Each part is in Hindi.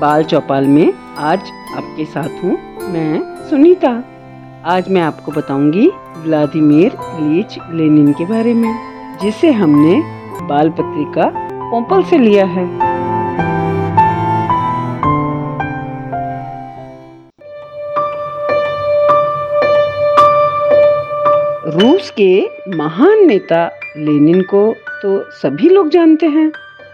बाल चौपाल में आज आपके साथ हूँ मैं सुनीता। आज मैं आपको बताऊँगी व्लादिमीर इलीच लेनिन के बारे में, जिसे हमने बाल पत्रिका पोपल से लिया है। रूस के महान नेता लेनिन को तो सभी लोग जानते हैं।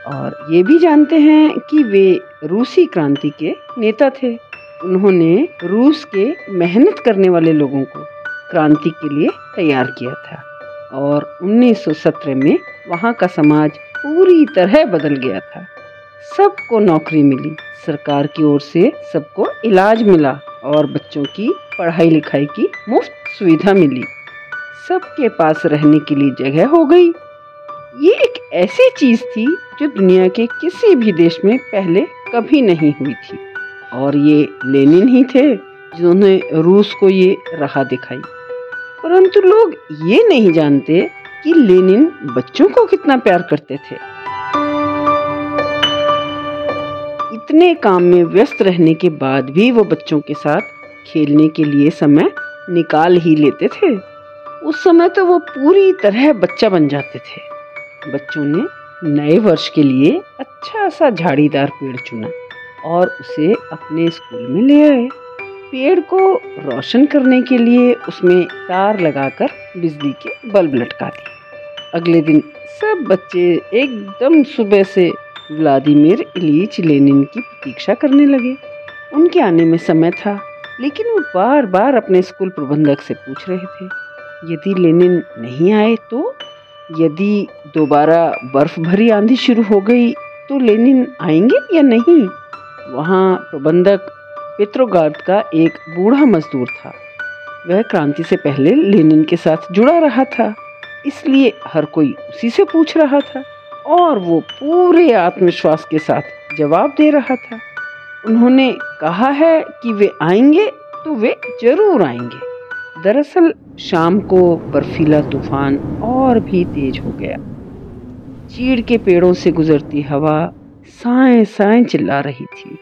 और ये भी जानते हैं कि वे रूसी क्रांति के नेता थे। उन्होंने रूस के मेहनत करने वाले लोगों को क्रांति के लिए तैयार किया था और 1917 में वहाँ का समाज पूरी तरह बदल गया था। सबको नौकरी मिली, सरकार की ओर से सबको इलाज मिला और बच्चों की पढ़ाई लिखाई की मुफ़्त सुविधा मिली। सबके पास रहने के लिए जगह हो गई। ये एक ऐसी चीज़ थी जो दुनिया के किसी भी देश में पहले कभी नहीं हुई थी। और ये लेनिन ही थे जिन्होंने रूस को ये राह दिखाई। परंतु लोग ये नहीं जानते कि लेनिन बच्चों को कितना प्यार करते थे। इतने काम में व्यस्त रहने के बाद भी वो बच्चों के साथ खेलने के लिए समय निकाल ही लेते थे। उस समय तो वो पूरी तरह बच्चा बन जाते थे। बच्चों ने नए वर्ष के लिए अच्छा सा झाड़ीदार पेड़ चुना और उसे अपने स्कूल में ले आए। पेड़ को रोशन करने के लिए उसमें तार लगाकर बिजली के बल्ब लटका दिए। अगले दिन सब बच्चे एकदम सुबह से व्लादिमीर इलीच लेनिन की प्रतीक्षा करने लगे। उनके आने में समय था, लेकिन वो बार बार अपने स्कूल प्रबंधक से पूछ रहे थे। यदि लेनिन नहीं आए तो यदि दोबारा बर्फ़ भरी आंधी शुरू हो गई तो लेनिन आएँगे या नहीं? वहाँ प्रबंधक पेट्रोगार्ड का एक बूढ़ा मजदूर था। वह क्रांति से पहले लेनिन के साथ जुड़ा रहा था, इसलिए हर कोई उसी से पूछ रहा था और वो पूरे आत्मविश्वास के साथ जवाब दे रहा था। उन्होंने कहा है कि वे आएँगे तो वे ज़रूर आएँगे। दरअसल शाम को बर्फीला तूफ़ान और भी तेज हो गया। चीड़ के पेड़ों से गुजरती हवा साए साए चिल्ला रही थी।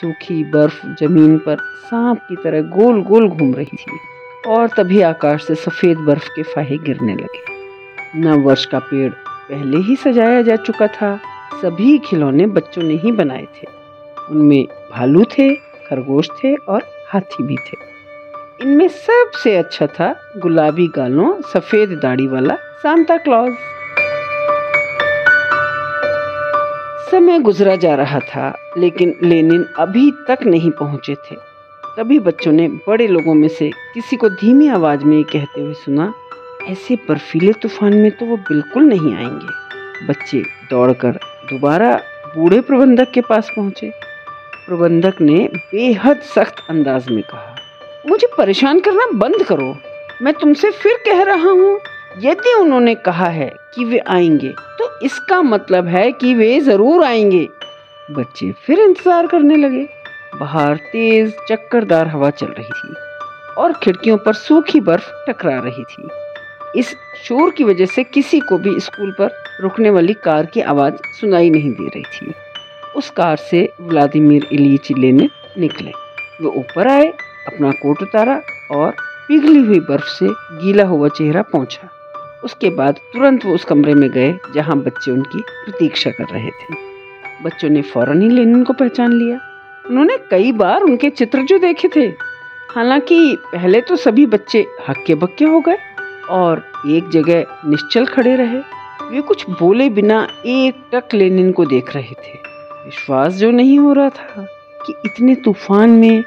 सूखी बर्फ़ ज़मीन पर सांप की तरह गोल गोल घूम रही थी और तभी आकाश से सफ़ेद बर्फ़ के फाहे गिरने लगे। नव वर्ष का पेड़ पहले ही सजाया जा चुका था। सभी खिलौने बच्चों ने ही बनाए थे। उनमें भालू थे, खरगोश थे और हाथी भी थे। इनमें सबसे अच्छा था गुलाबी गालों, सफ़ेद दाढ़ी वाला सांता क्लॉज। समय गुजरा जा रहा था, लेकिन लेनिन अभी तक नहीं पहुँचे थे। तभी बच्चों ने बड़े लोगों में से किसी को धीमी आवाज़ में कहते हुए सुना, ऐसे बर्फीले तूफ़ान में तो वो बिल्कुल नहीं आएँगे। बच्चे दौड़कर दोबारा बूढ़े प्रबंधक के पास पहुँचे। प्रबंधक ने बेहद सख्त अंदाज में कहा मुझे परेशान करना बंद करो। मैं तुमसे फिर कह रहा हूँ, यदि उन्होंने कहा है कि वे आएँगे तो इसका मतलब है कि वे ज़रूर आएँगे। बच्चे फिर इंतज़ार करने लगे। बाहर तेज चक्करदार हवा चल रही थी और खिड़कियों पर सूखी बर्फ़ टकरा रही थी। इस शोर की वजह से किसी को भी स्कूल पर रुकने वाली कार की आवाज़ सुनाई नहीं दे रही थी। उस कार से व्लादिमीर इलीच लेने निकले। वो ऊपर आए अपना कोट उतारा और पिघली हुई बर्फ़ से गीला हुआ चेहरा पहुँचा। उसके बाद तुरंत वो उस कमरे में गए जहाँ बच्चे उनकी प्रतीक्षा कर रहे थे। बच्चों ने फ़ौरन ही लेनिन को पहचान लिया। उन्होंने कई बार उनके चित्र जो देखे थे। हालाँकि पहले तो सभी बच्चे हक्के बक्के हो गए और एक जगह निश्चल खड़े रहे। वे कुछ बोले बिना एक टक लेनिन को देख रहे थे। विश्वास जो नहीं हो रहा था कि इतने तूफ़ान में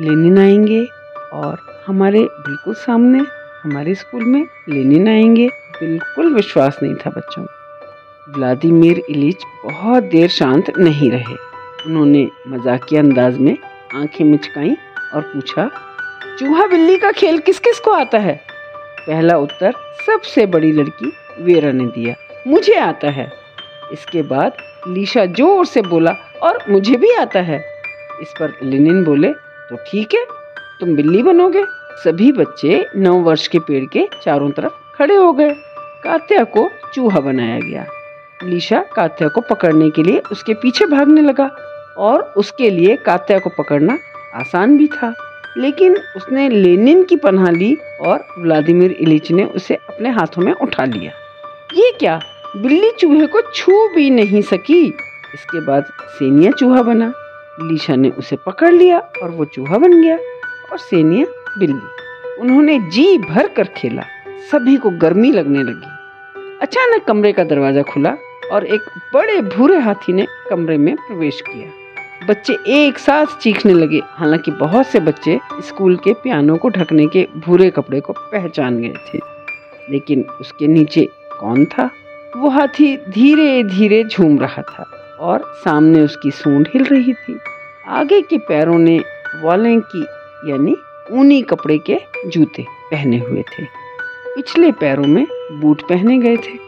लेनिन आएँगे और हमारे बिल्कुल सामने, हमारे स्कूल में लेनिन आएँगे। बिल्कुल विश्वास नहीं था बच्चों व्लादिमीर इलिच बहुत देर शांत नहीं रहे। उन्होंने मजाकिया अंदाज में आँखें मिचकाई और पूछा, चूहा बिल्ली का खेल किस किस को आता है? पहला उत्तर सबसे बड़ी लड़की वेरा ने दिया, मुझे आता है। इसके बाद लीशा ज़ोर से बोला, और मुझे भी आता है। इस पर लिनिन बोले तो ठीक है, तुम बिल्ली बनोगे। सभी बच्चे नौ वर्ष के पेड़ के चारों तरफ़ खड़े हो गए। कात्या को चूहा बनाया गया। लीशा कात्या को पकड़ने के लिए उसके पीछे भागने लगा और उसके लिए कात्या को पकड़ना आसान भी था। लेकिन उसने लेनिन की पनाह ली और व्लादिमीर इलिच ने उसे अपने हाथों में उठा लिया। ये क्या? बिल्ली चूहे को छू भी नहीं सकी। इसके बाद सेनिया चूहा बना। लीशा ने उसे पकड़ लिया और वो चूहा बन गया और सेनिया बिल्ली उन्होंने जी भर कर खेला। सभी को गर्मी लगने लगी। अचानक कमरे का दरवाज़ा खुला और एक बड़े भूरे हाथी ने कमरे में प्रवेश किया। बच्चे एक साथ चीखने लगे, हालाँकि बहुत से बच्चे स्कूल के पियानो को ढकने के भूरे कपड़े को पहचान गए थे। लेकिन उसके नीचे कौन था? वो हाथी धीरे धीरे झूम रहा था। और सामने उसकी सूंड हिल रही थी। आगे के पैरों ने वाले की यानी ऊनी कपड़े के जूते पहने हुए थे। पिछले पैरों में बूट पहने गए थे।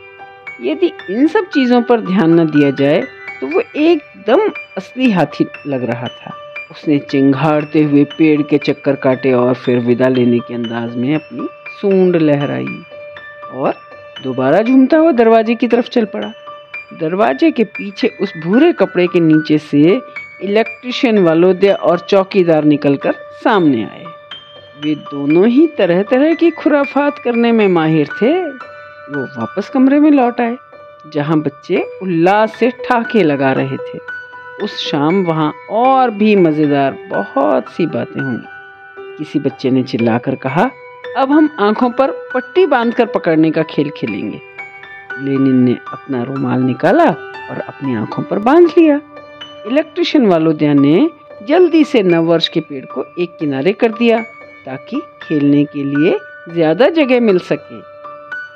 यदि इन सब चीज़ों पर ध्यान न दिया जाए तो वो एकदम असली हाथी लग रहा था। उसने चिंगाड़ते हुए पेड़ के चक्कर काटे और फिर विदा लेने के अंदाज में अपनी सूंड लहराई और दोबारा झूमता हुआ दरवाजे की तरफ़ चल पड़ा। दरवाजे के पीछे उस भूरे कपड़े के नीचे से इलेक्ट्रिशियन वालोद्या और चौकीदार निकलकर सामने आए। वे दोनों ही तरह तरह की खुराफात करने में माहिर थे। वो वापस कमरे में लौट आए, जहाँ बच्चे उल्लास से ठाके लगा रहे थे। उस शाम वहाँ और भी मज़ेदार बहुत सी बातें हुई। किसी बच्चे ने चिल्लाकर कहा, अब हम आँखों पर पट्टी बांधकर पकड़ने का खेल खेलेंगे। लेनिन ने अपना रुमाल निकाला और अपनी आँखों पर बाँध लिया। इलेक्ट्रिशियन वालोद्या ने जल्दी से नववर्ष के पेड़ को एक किनारे कर दिया ताकि खेलने के लिए ज़्यादा जगह मिल सके।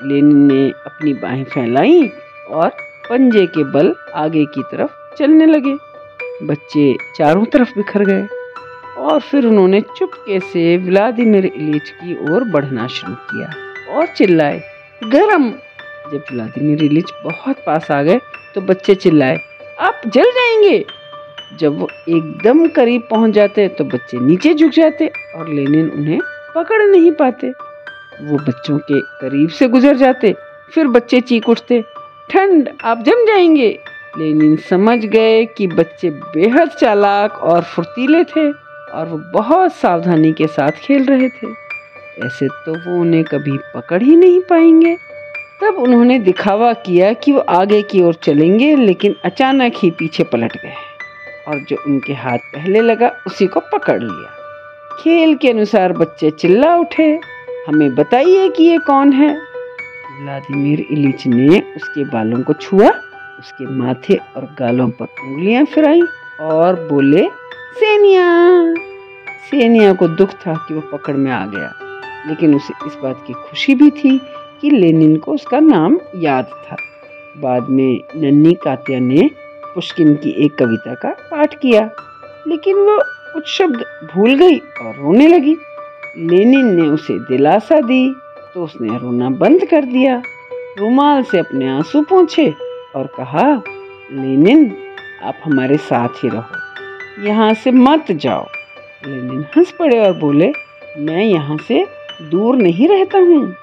लेनिन ने अपनी बाहें फैलाई और पंजे के बल आगे की तरफ़ चलने लगे। बच्चे चारों तरफ़ बिखर गए और फिर उन्होंने चुपके से व्लादिमिर इलीच की ओर बढ़ना शुरू किया और चिल्लाए, गरम जब व्लादिमिर इलीच बहुत पास आ गए तो बच्चे चिल्लाए, आप जल जाएँगे। जब वो एकदम करीब पहुँच जाते तो बच्चे नीचे झुक जाते और लेनिन उन्हें पकड़ नहीं पाते। वो बच्चों के करीब से गुजर जाते, फिर बच्चे चीख उठते, ठंड, आप जम जाएँगे। लेनिन समझ गए कि बच्चे बेहद चालाक और फुर्तीले थे और वो बहुत सावधानी के साथ खेल रहे थे। ऐसे तो वो उन्हें कभी पकड़ ही नहीं पाएँगे। तब उन्होंने दिखावा किया कि वो आगे की ओर चलेंगे, लेकिन अचानक ही पीछे पलट गए और जो उनके हाथ पहले लगा, उसी को पकड़ लिया। खेल के अनुसार बच्चे चिल्ला उठे, हमें बताइए कि ये कौन है? व्लादिमीर इलिच ने उसके बालों को छुआ, उसके माथे और गालों पर उंगलियाँ फिराई और बोले, सेनिया! सेनिया को दुख था कि वो पकड़ में आ गया, लेकिन उसे इस बात की खुशी भी थी कि लेनिन को उसका नाम याद था। बाद में नन्नी कात्या ने पुष्किन की एक कविता का पाठ किया। लेकिन वो कुछ शब्द भूल गई और रोने लगी। लेनिन ने उसे दिलासा दी तो उसने रोना बंद कर दिया। रुमाल से अपने आँसू पहुँचे और कहा, लेनिन, आप हमारे साथ ही रहो। यहाँ से मत जाओ। लेनिन हंस पड़े और बोले, मैं यहाँ से दूर नहीं रहता हूँ।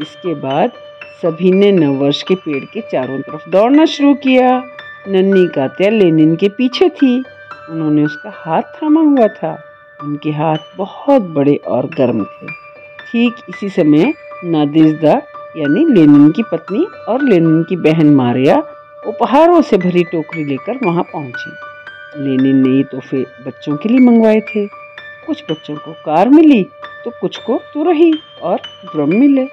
इसके बाद सभी ने नववर्ष के पेड़ के चारों तरफ़ दौड़ना शुरू किया। नन्नी कात्या लेनिन के पीछे थी। उन्होंने उसका हाथ थामा हुआ था। उनके हाथ बहुत बड़े और गर्म थे। ठीक इसी समय नादिजदा यानी लेनिन की पत्नी और लेनिन की बहन मारिया, उपहारों से भरी टोकरी लेकर वहाँ पहुँची। लेनिन ने ये तोहफे बच्चों के लिए मंगवाए थे। कुछ बच्चों को कार मिली तो कुछ को तुरही और ड्रम मिले।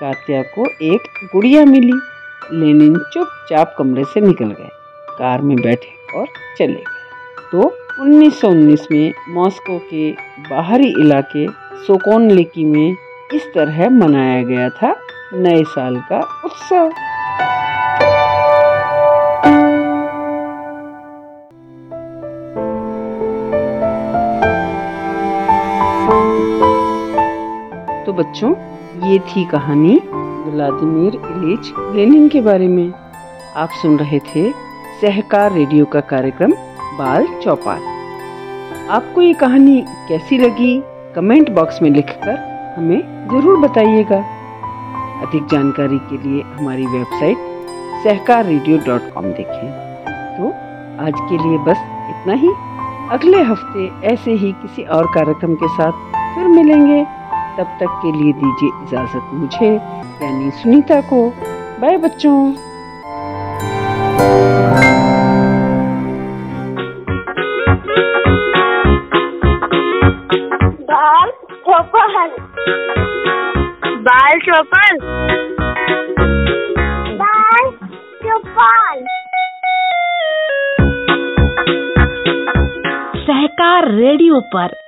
कात्या को एक गुड़िया मिली। लेनिन चुपचाप कमरे से निकल गए। कार में बैठे और चले गए। तो 1919 में मॉस्को के बाहरी इलाके सोकोन लेकी में इस तरह मनाया गया था नए साल का उत्सव। तो बच्चों ये थी कहानी व्लादिमीर इलिच लेनिन के बारे में। आप सुन रहे थे सहकार रेडियो का कार्यक्रम बाल चौपाल। आपको ये कहानी कैसी लगी? कमेंट बॉक्स में लिखकर हमें ज़रूर बताइएगा। अधिक जानकारी के लिए हमारी website Sahakar radio dot com देखें। तो आज के लिए बस इतना ही। अगले हफ़्ते ऐसे ही किसी और कार्यक्रम के साथ फिर मिलेंगे। तब तक के लिए दीजिए इजाज़त मुझे। यानी सुनीता को। बाय बच्चों। बाल चौपल बाल चौपल बाल चौपल सहकार रेडियो पर।